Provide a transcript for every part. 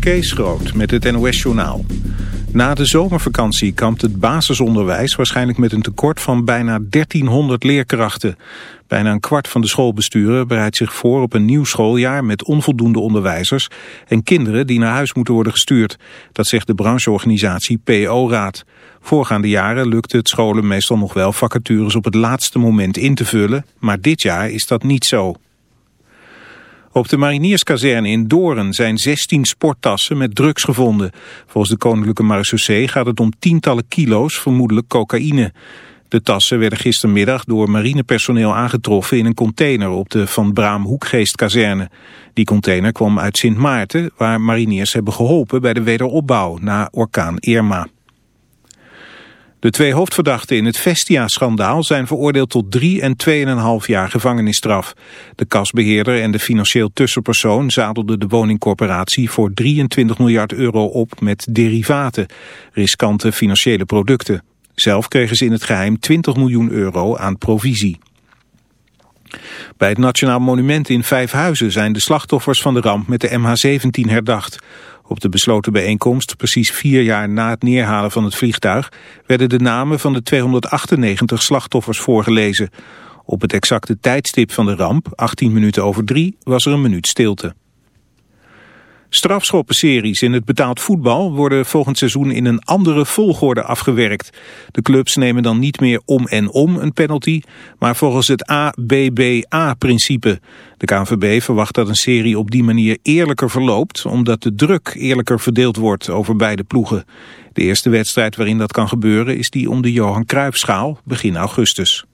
Kees Groot met het NOS-journaal. Na de zomervakantie kampt het basisonderwijs waarschijnlijk met een tekort van bijna 1300 leerkrachten. Bijna een kwart van de schoolbesturen bereidt zich voor op een nieuw schooljaar met onvoldoende onderwijzers en kinderen die naar huis moeten worden gestuurd. Dat zegt de brancheorganisatie PO-raad. Voorgaande jaren lukte het scholen meestal nog wel vacatures op het laatste moment in te vullen, maar dit jaar is dat niet zo. Op de marinierskazerne in Doorn zijn 16 sporttassen met drugs gevonden. Volgens de Koninklijke Marechaussee gaat het om tientallen kilo's, vermoedelijk cocaïne. De tassen werden gistermiddag door marinepersoneel aangetroffen in een container op de Van Braam Hoekgeestkazerne. Die container kwam uit Sint Maarten, waar mariniers hebben geholpen bij de wederopbouw na orkaan Irma. De twee hoofdverdachten in het Vestia-schandaal zijn veroordeeld tot drie en 2,5 jaar gevangenisstraf. De kasbeheerder en de financieel tussenpersoon zadelden de woningcorporatie voor 23 miljard euro op met derivaten, riskante financiële producten. Zelf kregen ze in het geheim 20 miljoen euro aan provisie. Bij het Nationaal Monument in Vijfhuizen zijn de slachtoffers van de ramp met de MH17 herdacht. Op de besloten bijeenkomst, precies vier jaar na het neerhalen van het vliegtuig, werden de namen van de 298 slachtoffers voorgelezen. Op het exacte tijdstip van de ramp, 18 minuten over drie, was er een minuut stilte. Strafschoppenseries in het betaald voetbal worden volgend seizoen in een andere volgorde afgewerkt. De clubs nemen dan niet meer om en om een penalty, maar volgens het ABBA-principe. De KNVB verwacht dat een serie op die manier eerlijker verloopt, omdat de druk eerlijker verdeeld wordt over beide ploegen. De eerste wedstrijd waarin dat kan gebeuren is die om de Johan Cruijffschaal begin augustus.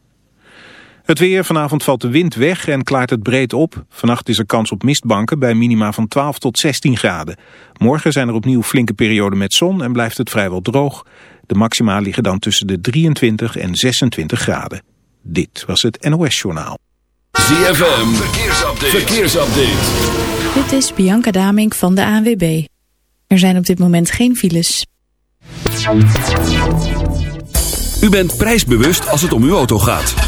Het weer, vanavond valt de wind weg en klaart het breed op. Vannacht is er kans op mistbanken bij minima van 12 tot 16 graden. Morgen zijn er opnieuw flinke perioden met zon en blijft het vrijwel droog. De maxima liggen dan tussen de 23 en 26 graden. Dit was het NOS Journaal. ZFM, verkeersupdate. verkeersupdate. Dit is Bianca Damink van de ANWB. Er zijn op dit moment geen files. U bent prijsbewust als het om uw auto gaat.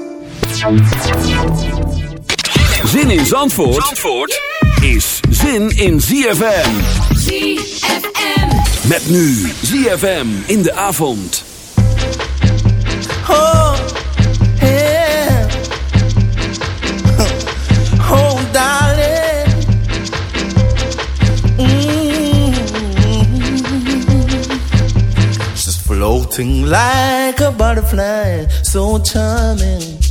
Zin in Zandvoort, Zandvoort is zin in ZFM. ZFM. Met nu ZFM in de avond. Oh, yeah. Oh, darling. Mm. She's floating like a butterfly, so charming.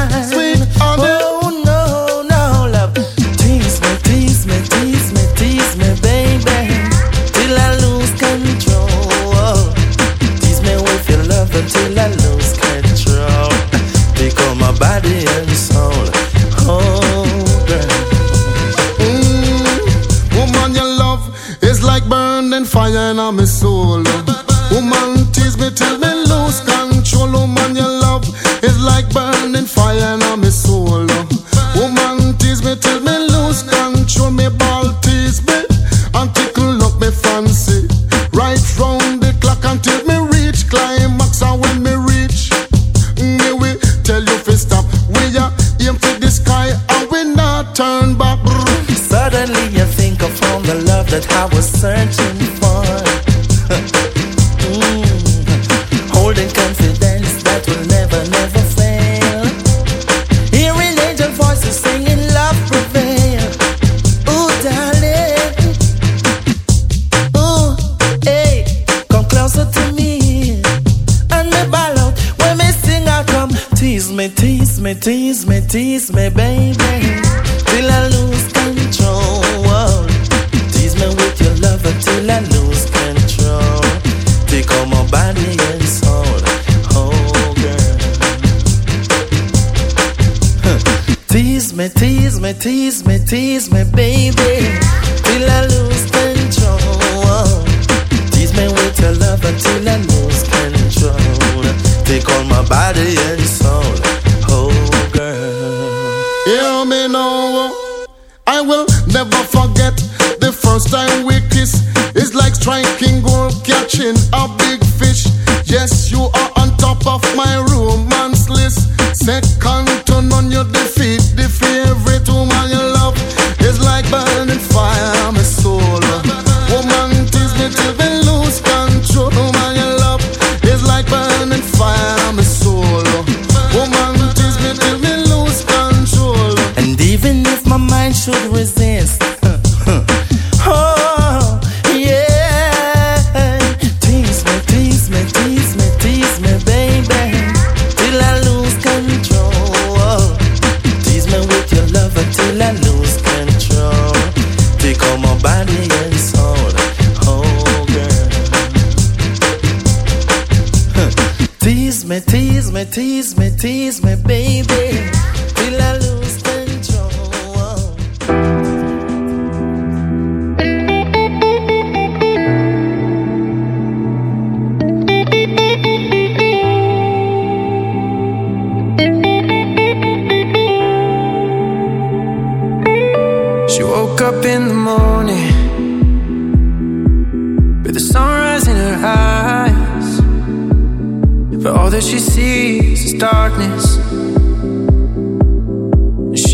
till I tease me, tease me.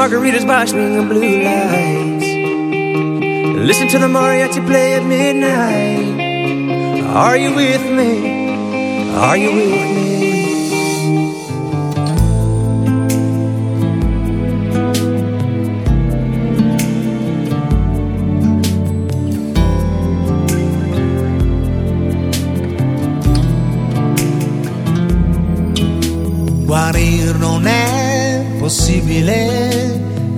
Margaritas by swinging blue lights. Listen to the mariachi play at midnight. Are you with me? Are you with me? Non è possibile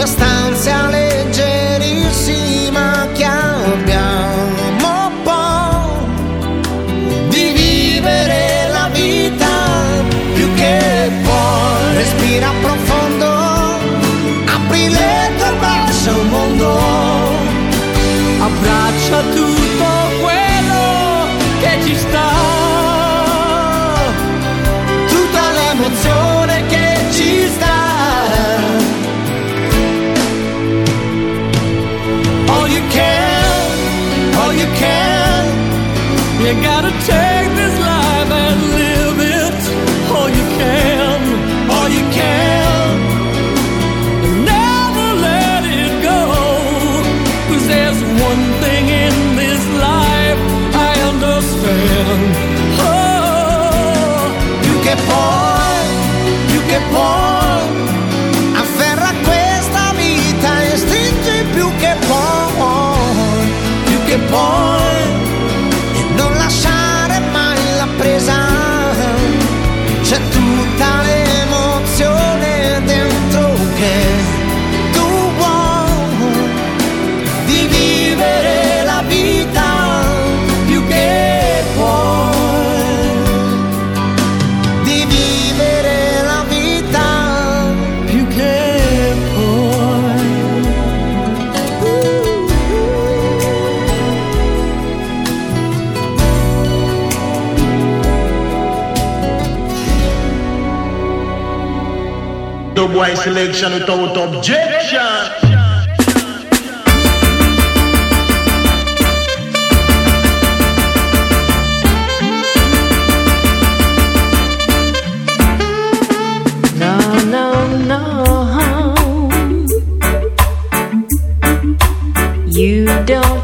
quest'ansia leggerissima che abbiamo poi di vivere la vita più che puoi. Respira profondo, apri le tue braccia al mondo. abbraccia You gotta take this life and live it all you can, all you can. And never let it there's one thing in this life I understand. Oh, che che afferra questa vita e stringi più che più che. Why selection without objection. You don't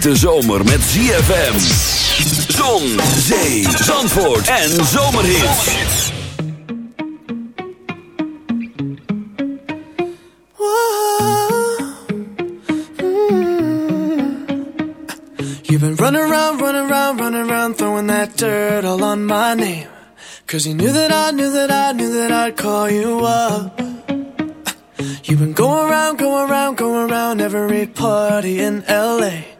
De zomer met ZFM. Zon, zee, zandvoort en zomerhit. You've been running around, running around, running around, throwing that dirt all on my name. Cause you knew that I, knew that I, knew that I'd call you up. You've been going around, going around, going around every party in LA.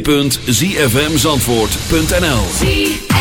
www.zfmzandvoort.nl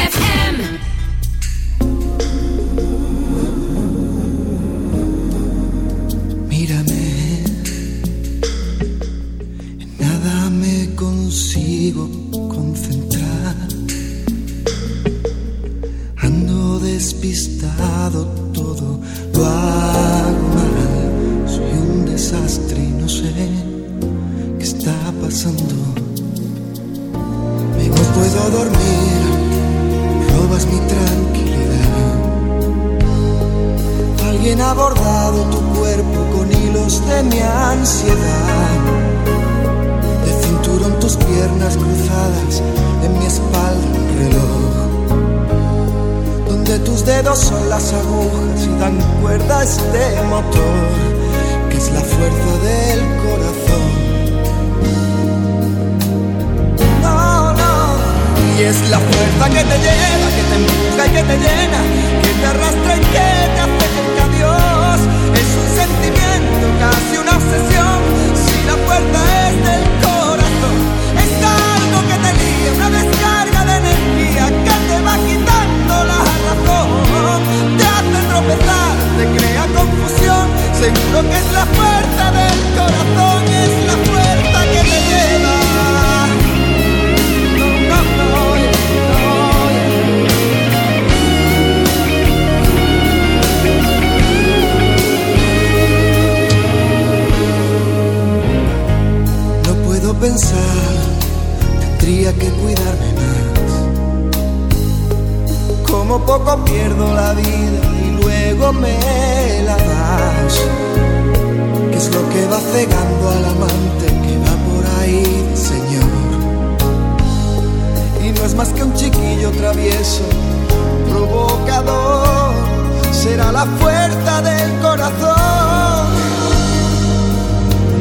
del corazón.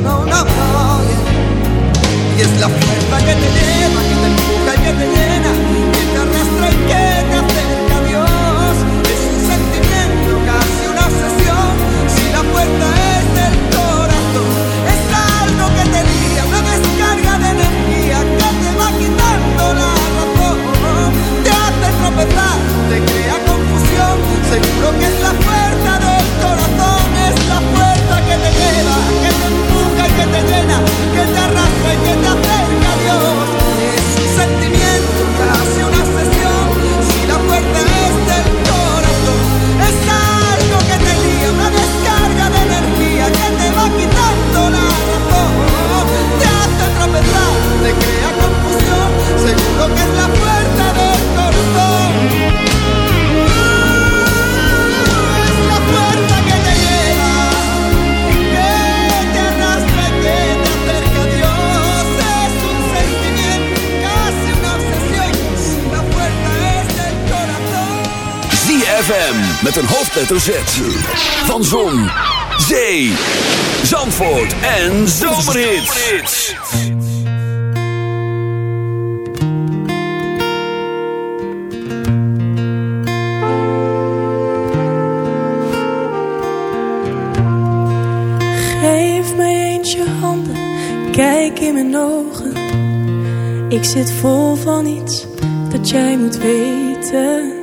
No, no, no. Y es la fuerza que te lleva, que te empuja y que te llena, que te llena, que te arrastra y que te acerca met een hoofdletter Z. Van Zon, Zee, Zandvoort en Zomerhits. Geef mij eens je handen, kijk in mijn ogen. Ik zit vol van iets dat jij moet weten.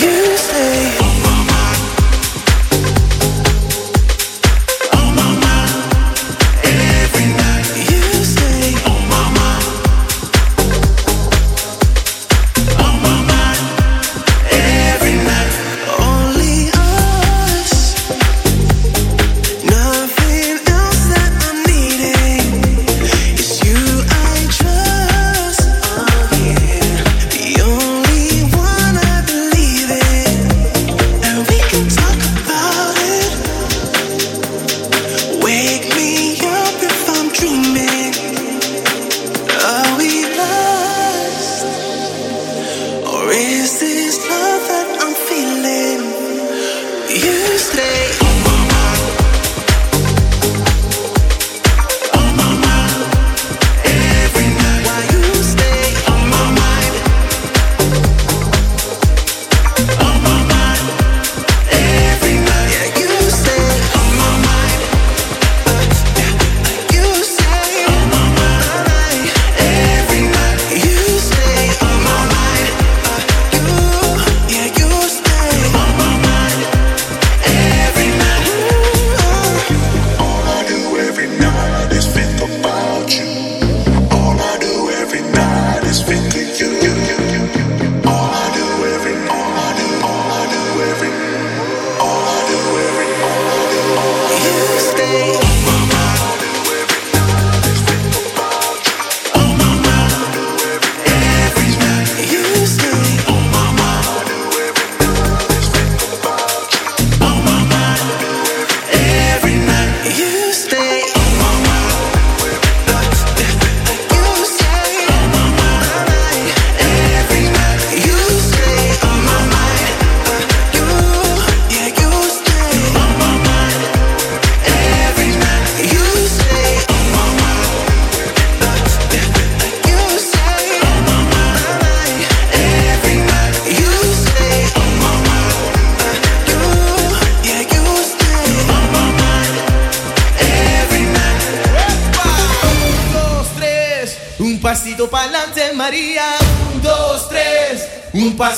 you say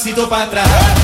pasito para atrás.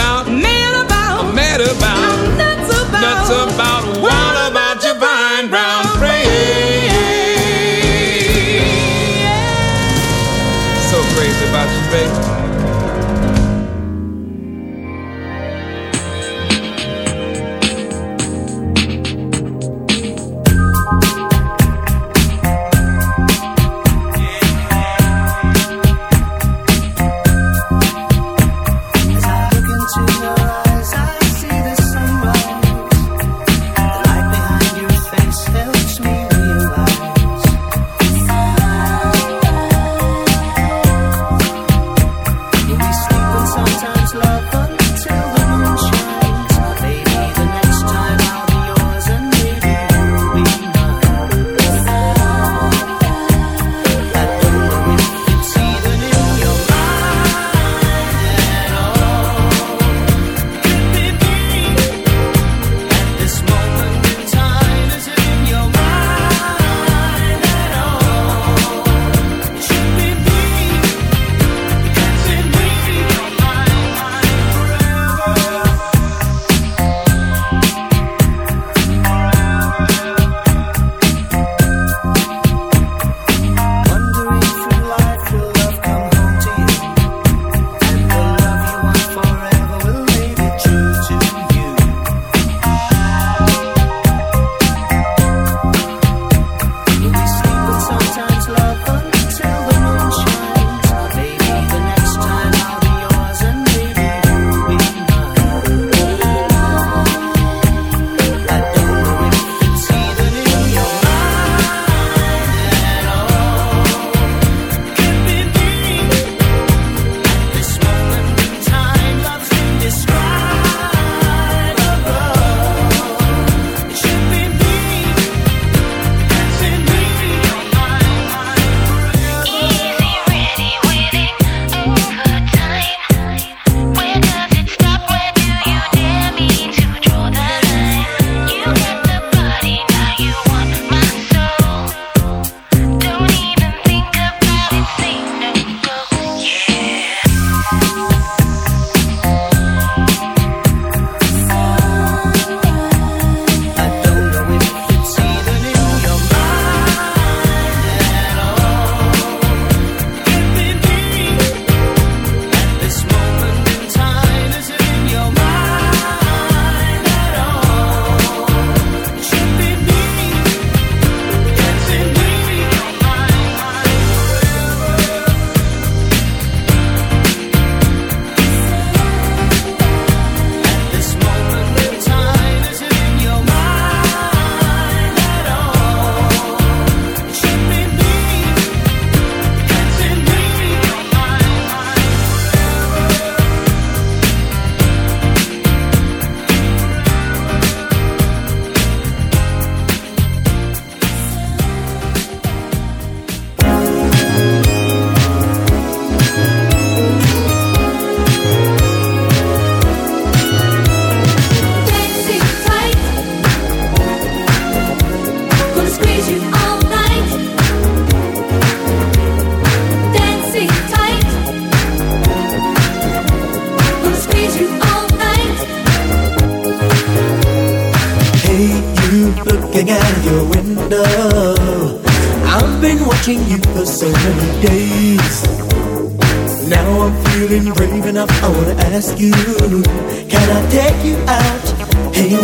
about, nuts about, nuts about.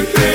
siempre.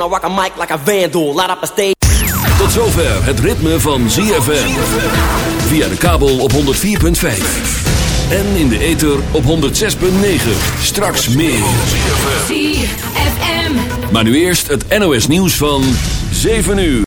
I rock a mic like a vandal. Light up a stage. Tot zover het ritme van ZFM. Via de kabel op 104.5. En in de ether op 106.9. Straks meer. ZFM. Maar nu eerst het NOS nieuws van 7 uur.